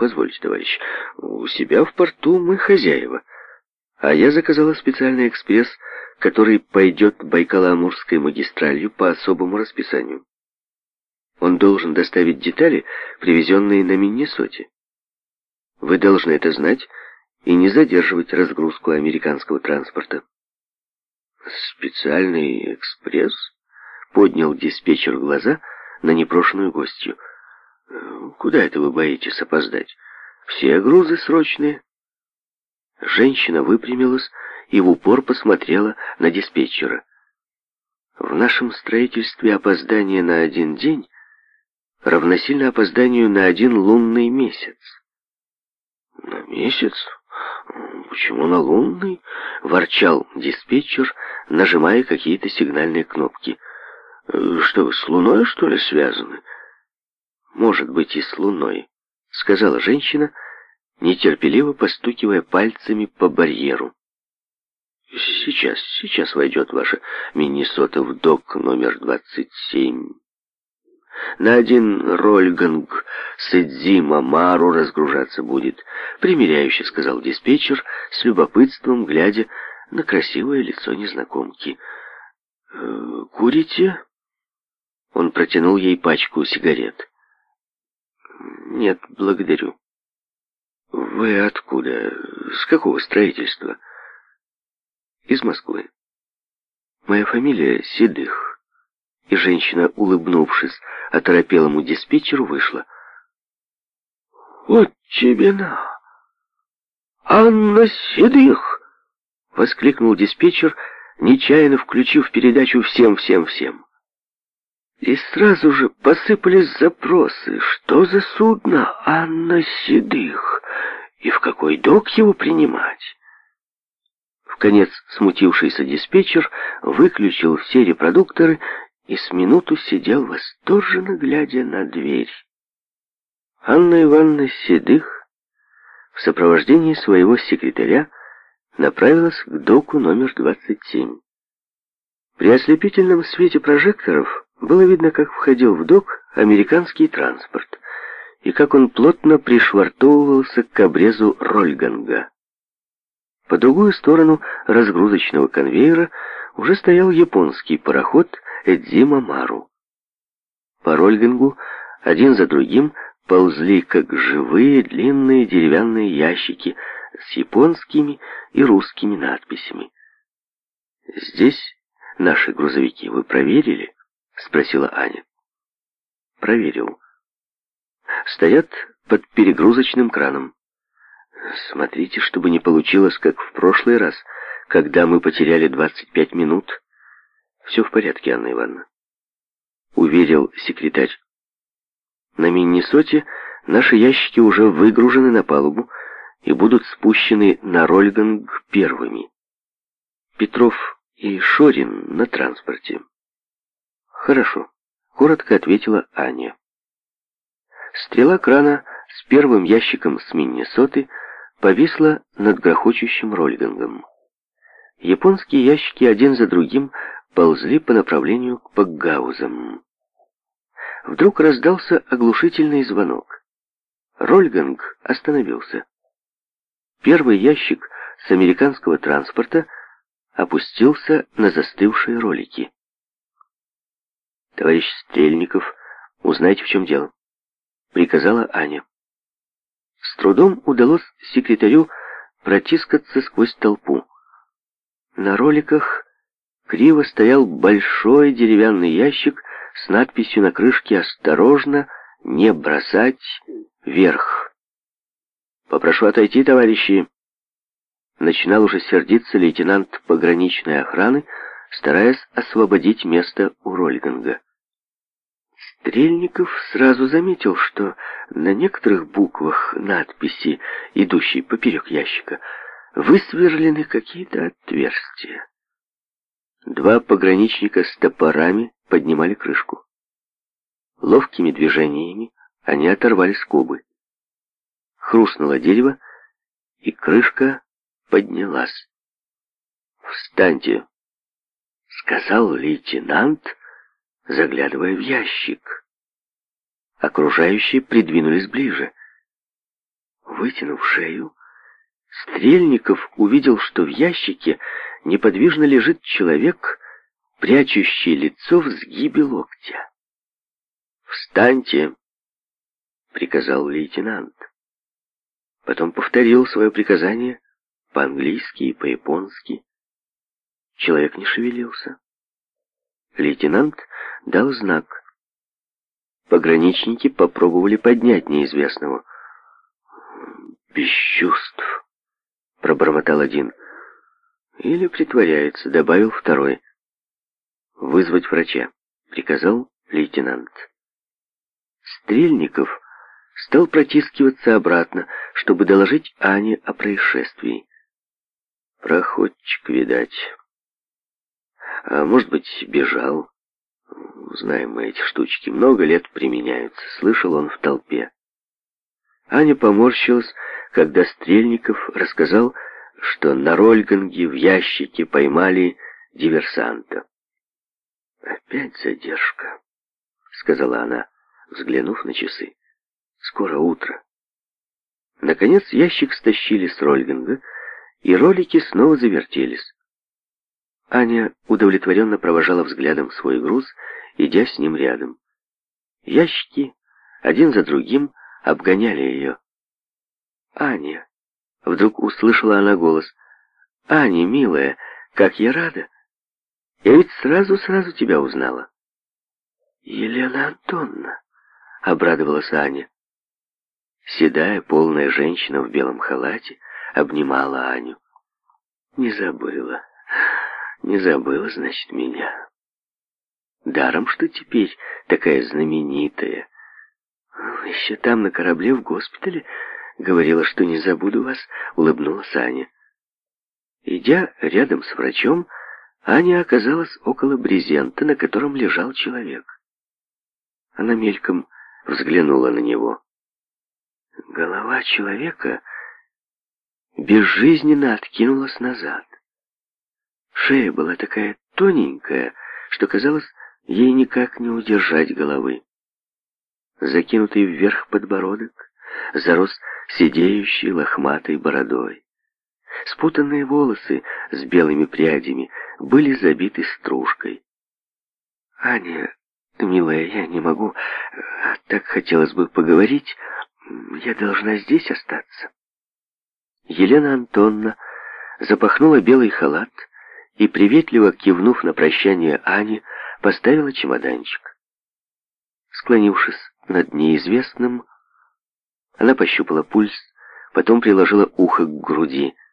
Позвольте, товарищ, у себя в порту мы хозяева. А я заказала специальный экспресс, который пойдет Байкало-Амурской магистралью по особому расписанию. Он должен доставить детали, привезенные на Миннесоте. Вы должны это знать и не задерживать разгрузку американского транспорта. «Специальный экспресс?» — поднял диспетчер глаза на непрошенную гостью — Э, куда это вы боитесь опоздать? Все грузы срочные. Женщина выпрямилась и в упор посмотрела на диспетчера. В нашем строительстве опоздание на один день равносильно опозданию на один лунный месяц. На месяц? Почему на лунный? Ворчал диспетчер, нажимая какие-то сигнальные кнопки. Э, что вы, с луной, что ли, связаны? — может быть, и с луной», — сказала женщина, нетерпеливо постукивая пальцами по барьеру. «Сейчас, сейчас войдет ваша Миннесота в док номер 27». На один рольганг с Эдзима Мару разгружаться будет, примиряюще сказал диспетчер, с любопытством глядя на красивое лицо незнакомки. «Э, «Курите?» Он протянул ей пачку сигарет. Нет, благодарю. Вы откуда? С какого строительства? Из Москвы. Моя фамилия Седых. И женщина, улыбнувшись, оторопелому диспетчеру вышла. Вот тебе на! Анна Седых! Воскликнул диспетчер, нечаянно включив передачу «Всем, всем, всем». И сразу же посыпались запросы, что за судно Анна Седых и в какой док его принимать. В конец смутившийся диспетчер выключил все репродукторы и с минуту сидел восторженно, глядя на дверь. Анна Ивановна Седых в сопровождении своего секретаря направилась к доку номер 27. При ослепительном свете прожекторов было видно, как входил в док американский транспорт и как он плотно пришвартовывался к обрезу Рольганга. По другую сторону разгрузочного конвейера уже стоял японский пароход Эдзима Мару. По Рольгангу один за другим ползли, как живые, длинные деревянные ящики с японскими и русскими надписями. «Здесь наши грузовики вы проверили?» спросила Аня. Проверил. Стоят под перегрузочным краном. Смотрите, чтобы не получилось, как в прошлый раз, когда мы потеряли 25 минут. Все в порядке, Анна Ивановна. Уверил секретарь. На Миннесоте наши ящики уже выгружены на палубу и будут спущены на Рольганг первыми. Петров и Шорин на транспорте. «Хорошо», — коротко ответила Аня. Стрела крана с первым ящиком с Миннесоты повисла над грохочущим рольгангом. Японские ящики один за другим ползли по направлению к Пакгаузам. Вдруг раздался оглушительный звонок. Рольганг остановился. Первый ящик с американского транспорта опустился на застывшие ролики. «Товарищ Стрельников, узнайте, в чем дело», — приказала Аня. С трудом удалось секретарю протискаться сквозь толпу. На роликах криво стоял большой деревянный ящик с надписью на крышке «Осторожно, не бросать вверх». «Попрошу отойти, товарищи!» Начинал уже сердиться лейтенант пограничной охраны, стараясь освободить место у Рольганга. Стрельников сразу заметил, что на некоторых буквах надписи, идущей поперек ящика, высверлены какие-то отверстия. Два пограничника с топорами поднимали крышку. Ловкими движениями они оторвали скобы. Хрустнуло дерево, и крышка поднялась. «Встаньте!» — сказал лейтенант, заглядывая в ящик. Окружающие придвинулись ближе. Вытянув шею, Стрельников увидел, что в ящике неподвижно лежит человек, прячущий лицо в сгибе локтя. «Встаньте!» — приказал лейтенант. Потом повторил свое приказание по-английски и по-японски. Человек не шевелился. Лейтенант дал знак. Пограничники попробовали поднять неизвестного. «Без чувств», — пробормотал один. «Или притворяется», — добавил второй. «Вызвать врача», — приказал лейтенант. Стрельников стал протискиваться обратно, чтобы доложить Ане о происшествии. «Проходчик, видать», а может быть, бежал. Знаем мы эти штучки. Много лет применяются. Слышал он в толпе. Аня поморщилась, когда Стрельников рассказал, что на Рольганге в ящике поймали диверсанта. «Опять задержка», — сказала она, взглянув на часы. «Скоро утро». Наконец ящик стащили с Рольганга, и ролики снова завертелись. Аня удовлетворенно провожала взглядом свой груз, идя с ним рядом. Ящики один за другим обгоняли ее. «Аня!» — вдруг услышала она голос. «Аня, милая, как я рада! Я ведь сразу-сразу тебя узнала!» «Елена Антонна!» — обрадовалась Аня. Седая, полная женщина в белом халате обнимала Аню. «Не забыла», не забыла, значит, меня. Даром, что теперь такая знаменитая. Еще там, на корабле, в госпитале, говорила, что не забуду вас, улыбнулась Аня. Идя рядом с врачом, Аня оказалась около брезента, на котором лежал человек. Она мельком взглянула на него. Голова человека безжизненно откинулась назад. Шея была такая тоненькая, что казалось, ей никак не удержать головы. Закинутый вверх подбородок зарос сидеющей лохматой бородой. Спутанные волосы с белыми прядями были забиты стружкой. «Аня, милая, я не могу. А так хотелось бы поговорить. Я должна здесь остаться». Елена Антонна запахнула белый халат, и, приветливо кивнув на прощание Ане, поставила чемоданчик. Склонившись над неизвестным, она пощупала пульс, потом приложила ухо к груди —